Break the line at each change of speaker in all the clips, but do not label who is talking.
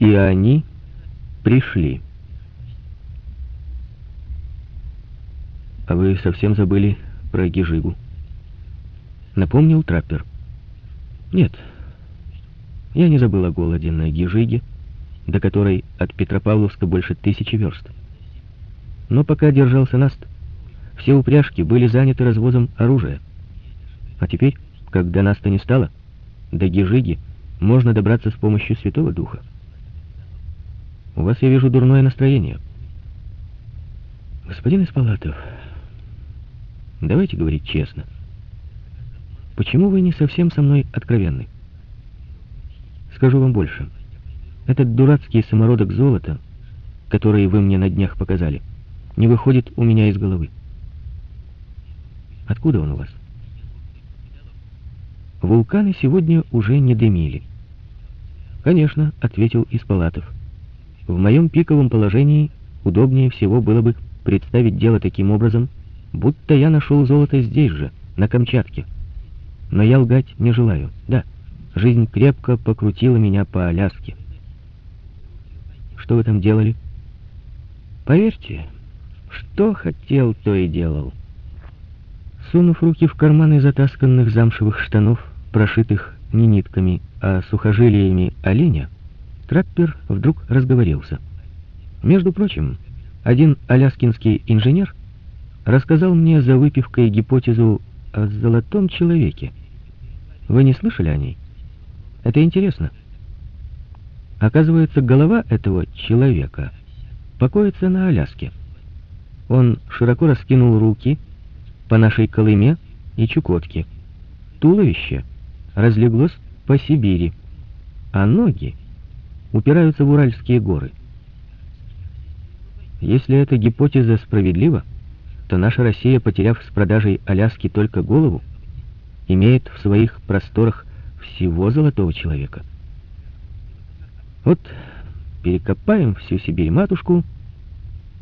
И они пришли. А вы совсем забыли про Гижигу. Напомнил траппер. Нет, я не забыл о голоде на Гижиге, до которой от Петропавловска больше тысячи верст. Но пока держался Наст, все упряжки были заняты развозом оружия. А теперь, когда Наста не стало, до Гижиги можно добраться с помощью Святого Духа. У вас, я вижу, дурное настроение. Господин Испалатов, давайте говорить честно. Почему вы не совсем со мной откровенны? Скажу вам больше. Этот дурацкий самородок золота, который вы мне на днях показали, не выходит у меня из головы. Откуда он у вас? Вулканы сегодня уже не дымили. Конечно, ответил Испалатов. В моем пиковом положении удобнее всего было бы представить дело таким образом, будто я нашел золото здесь же, на Камчатке. Но я лгать не желаю. Да, Жизнь крепко покрутила меня по Аляске. Что вы там делали? Поверьте, что хотел, то и делал. Сунув руки в карманы затасканных замшевых штанов, прошитых не нитками, а сухожилиями оленя, траппер вдруг разговорился. Между прочим, один аляскинский инженер рассказал мне за выпивкой гипотезу о золотом человеке. Вы не слышали о ней? Это интересно. Оказывается, голова этого человека покоится на Аляске. Он широко раскинул руки по нашей Колыме и Чукотке. Туловище разлеглось по Сибири, а ноги упираются в Уральские горы. Если эта гипотеза справедлива, то наша Россия, потеряв с продажей Аляски только голову, имеет в своих просторах всего золотого человека. Вот перекопаем всю Сибирь-матушку,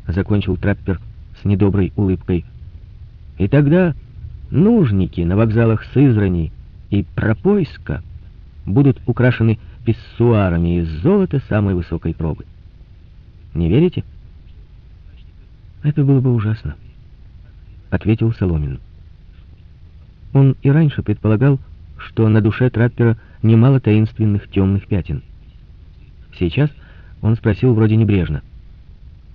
закончил траппер с недоброй улыбкой. И тогда нужники на вокзалах Сызрани и Пропойска будут украшены писсуарами из золота самой высокой пробы. Не верите? Это было бы ужасно, ответил Соломин. Он и раньше предполагал, что на душе траппера немало таинственных темных пятен. Сейчас он спросил вроде небрежно.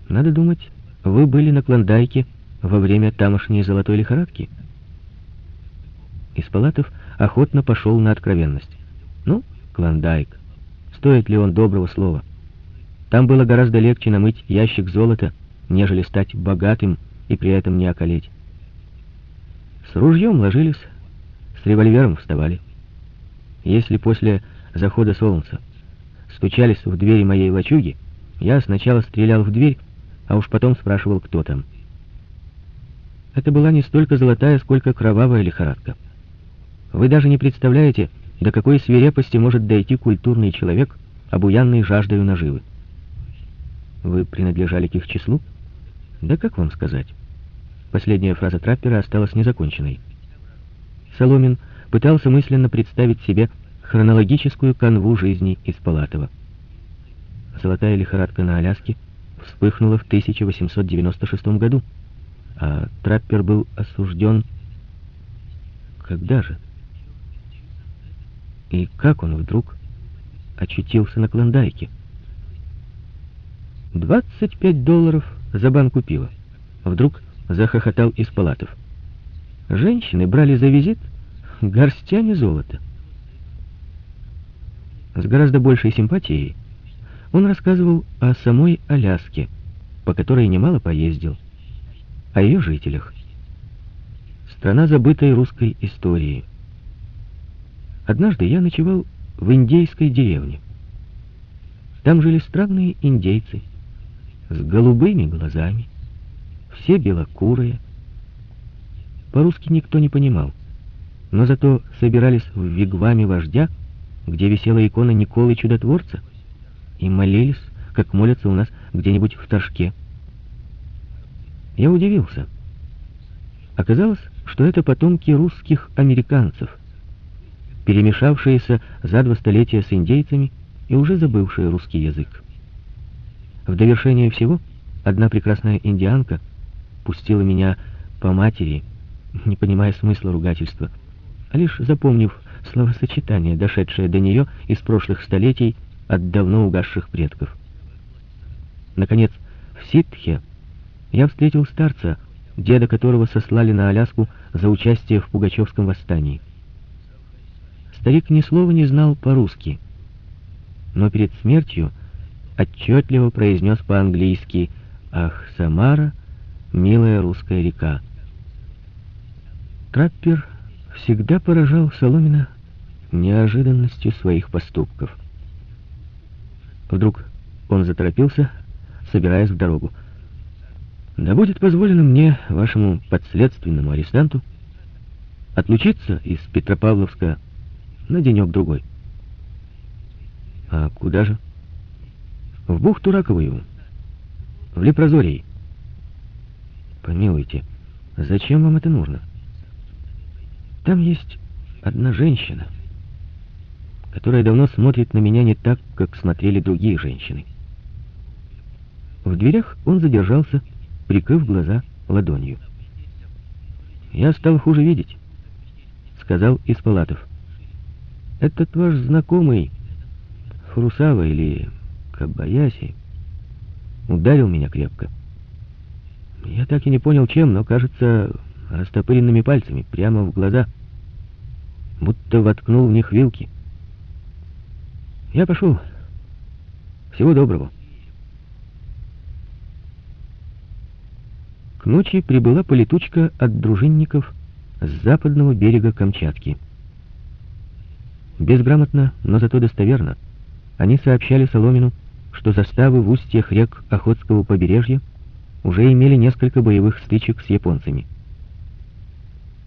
«Надо думать, вы были на Клондайке во время тамошней золотой лихорадки?» Испалатов охотно пошел на откровенность. «Ну, Клондайк, стоит ли он доброго слова? Там было гораздо легче намыть ящик золота, нежели стать богатым и при этом не околеть. С ружьем ложились с револьвером вставали. Если после захода солнца стучались в двери моей лачуги, я сначала стрелял в дверь, а уж потом спрашивал, кто там. Это была не столько золотая, сколько кровавая лихорадка. Вы даже не представляете, до какой свирепости может дойти культурный человек, обуянный жаждою наживы. Вы принадлежали к их числу? Да как вам сказать? Последняя фраза траппера осталась незаконченной. Соломин пытался мысленно представить себе хронологическую канву жизни Испалатова. Золотая лихорадка на Аляске вспыхнула в 1896 году, а Траппер был осужден... Когда же? И как он вдруг очутился на Клондайке? 25 долларов за банку пива. Вдруг захохотал Испалатов. Женщины брали за визит горстями золота. С гораздо большей симпатией он рассказывал о самой Аляске, по которой немало поездил, о ее жителях. Страна забытой русской истории. Однажды я ночевал в индейской деревне. Там жили странные индейцы с голубыми глазами, все белокурые, по-русски никто не понимал. Но зато собирались в вигваме вождя, где висела икона Николы Чудотворца, и молились, как молятся у нас где-нибудь в Торжке. Я удивился. Оказалось, что это потомки русских американцев, перемешавшиеся за два столетия с индейцами и уже забывшая русский язык. В довершение всего, одна прекрасная индианка пустила меня по матери, не понимая смысла ругательства, а лишь запомнив словосочетание, дошедшее до нее из прошлых столетий от давно угасших предков. Наконец, в Ситхе я встретил старца, деда которого сослали на Аляску за участие в Пугачевском восстании. Старик ни слова не знал по-русски, но перед смертью отчетливо произнес по-английски «Ах, Самара, милая русская река». Траппер всегда поражал Соломина неожиданностью своих поступков. Вдруг он заторопился, собираясь в дорогу. «Да будет позволено мне, вашему подследственному арестанту, отлучиться из Петропавловска на денек-другой». «А куда же?» «В бухту Раковую, в Лепрозорий». «Помилуйте, зачем вам это нужно?» «Там есть одна женщина» которая давно смотрит на меня не так, как смотрели другие женщины. В дверях он задержался, прикрыв глаза ладонью. «Я стал хуже видеть», — сказал Испалатов. «Этот ваш знакомый, Фрусава или Кабаяси, ударил меня крепко. Я так и не понял, чем, но, кажется, растопыренными пальцами, прямо в глаза, будто воткнул в них вилки. Я пошел. Всего доброго. К ночи прибыла полетучка от дружинников с западного берега Камчатки. Безграмотно, но зато достоверно, они сообщали Соломину, что заставы в устьях рек Охотского побережья уже имели несколько боевых стычек с японцами.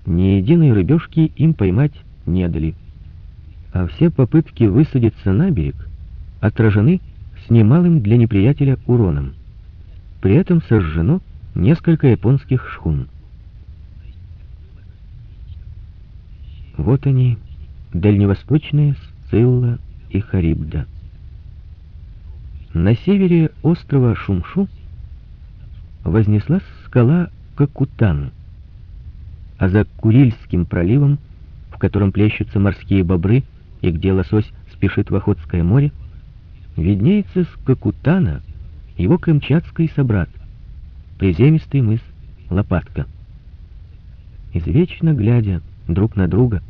Ни единой рыбешки им поймать не дали а все попытки высадиться на берег отражены с немалым для неприятеля уроном. При этом сожжено несколько японских шхун. Вот они, дальневосточные Сцилла и Харибда. На севере острова Шумшу вознеслась скала Какутан, а за Курильским проливом, в котором плещутся морские бобры, и где лосось спешит в Охотское море, виднеется с Кокутана его камчатский собрат, приземистый мыс Лопатка. Извечно глядя друг на друга,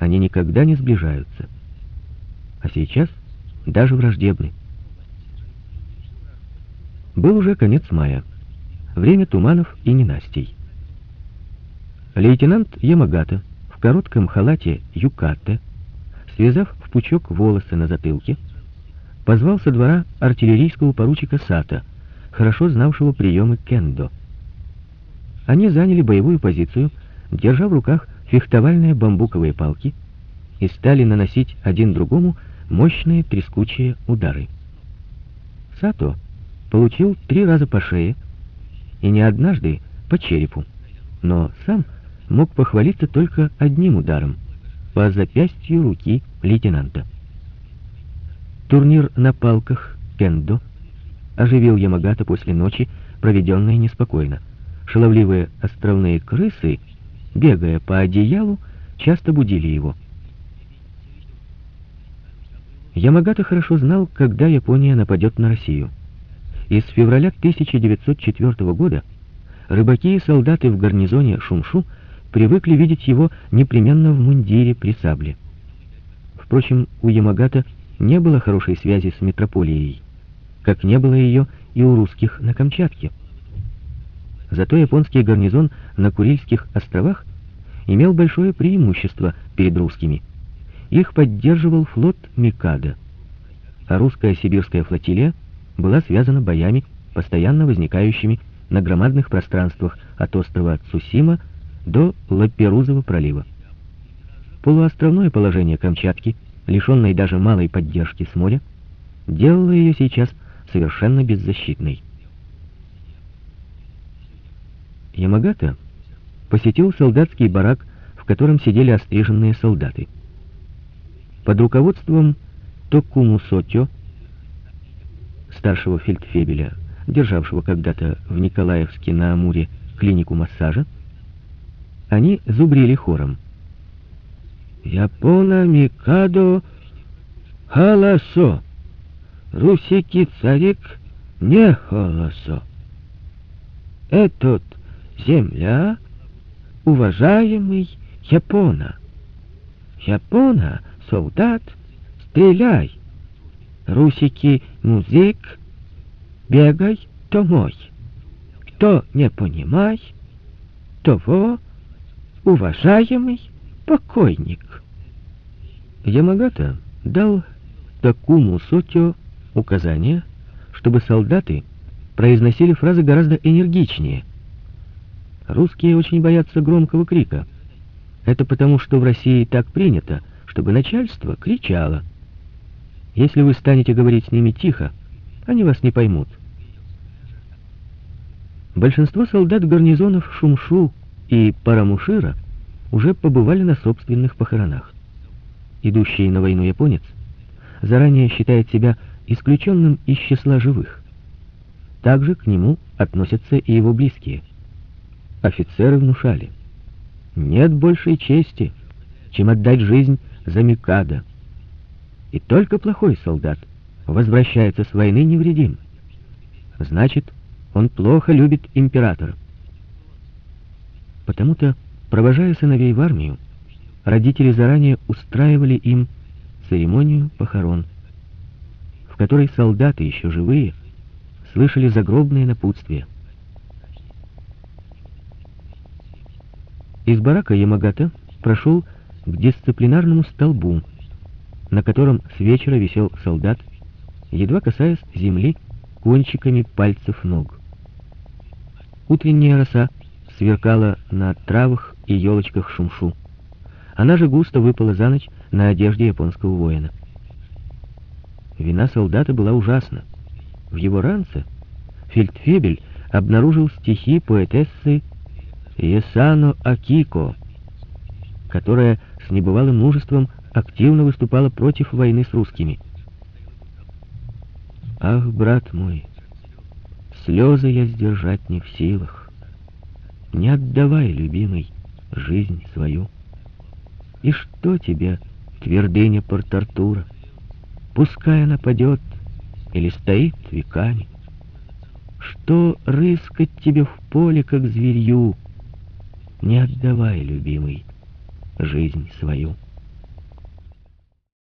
они никогда не сближаются, а сейчас даже враждебны. Был уже конец мая, время туманов и ненастей. Лейтенант Ямагата в коротком халате юкате связав в пучок волосы на затылке, позвал со двора артиллерийского поручика Сата, хорошо знавшего приемы кендо. Они заняли боевую позицию, держа в руках фехтовальные бамбуковые палки, и стали наносить один другому мощные трескучие удары. Сато получил три раза по шее и не однажды по черепу, но сам мог похвалиться только одним ударом по запястью руки лейтенанта. Турнир на палках кендо оживил Ямагата после ночи, проведенной неспокойно. Шаловливые островные крысы, бегая по одеялу, часто будили его. Ямагата хорошо знал, когда Япония нападет на Россию. И с февраля 1904 года рыбаки и солдаты в гарнизоне Шумшу привыкли видеть его непременно в мундире при сабле. Впрочем, у Ямагата не было хорошей связи с метрополией, как не было ее и у русских на Камчатке. Зато японский гарнизон на Курильских островах имел большое преимущество перед русскими. Их поддерживал флот Микада, а русская сибирская флотилия была связана боями, постоянно возникающими на громадных пространствах от острова Цусима до Лаперузова пролива. Полуостровное положение Камчатки, лишенной даже малой поддержки с моря, делало ее сейчас совершенно беззащитной. Ямагата посетил солдатский барак, в котором сидели остриженные солдаты. Под руководством Токуму Сотё, старшего фельдфебеля, державшего когда-то в Николаевске на Амуре клинику массажа, они зубрили хором. «Япона Микадо Халасо, Русики Царик не Халасо. Этот земля, уважаемый Япона. Япона, солдат, стреляй. Русики, музык, бегай домой. Кто не понимай, того уважаемый покойник. Ямагата дал Такуму Сотио указание, чтобы солдаты произносили фразы гораздо энергичнее. Русские очень боятся громкого крика. Это потому, что в России так принято, чтобы начальство кричало. Если вы станете говорить с ними тихо, они вас не поймут. Большинство солдат гарнизонов Шумшу и Парамушира уже побывали на собственных похоронах. Идущий на войну японец заранее считает себя исключенным из числа живых. Также к нему относятся и его близкие. Офицеры внушали, нет большей чести, чем отдать жизнь за Микадо. И только плохой солдат возвращается с войны невредим. Значит, он плохо любит императора. Потому-то, провожая сыновей в армию, родители заранее устраивали им церемонию похорон, в которой солдаты, еще живые, слышали загробные напутствия. Из барака Ямагата прошел к дисциплинарному столбу, на котором с вечера висел солдат, едва касаясь земли кончиками пальцев ног. Утренняя роса сверкала на травах и елочках шумшу. Она же густо выпала за ночь на одежде японского воина. Вина солдата была ужасна. В его ранце фельдфебель обнаружил стихи поэтессы Есано Акико, которая с небывалым мужеством активно выступала против войны с русскими. «Ах, брат мой, слезы я сдержать не в силах. Не отдавай, любимый, жизнь свою. И что тебе, твердыня Порт-Артура? Пускай она падет или стоит веками. Что рыскать тебе в поле, как зверью, не отдавай, любимый, жизнь свою.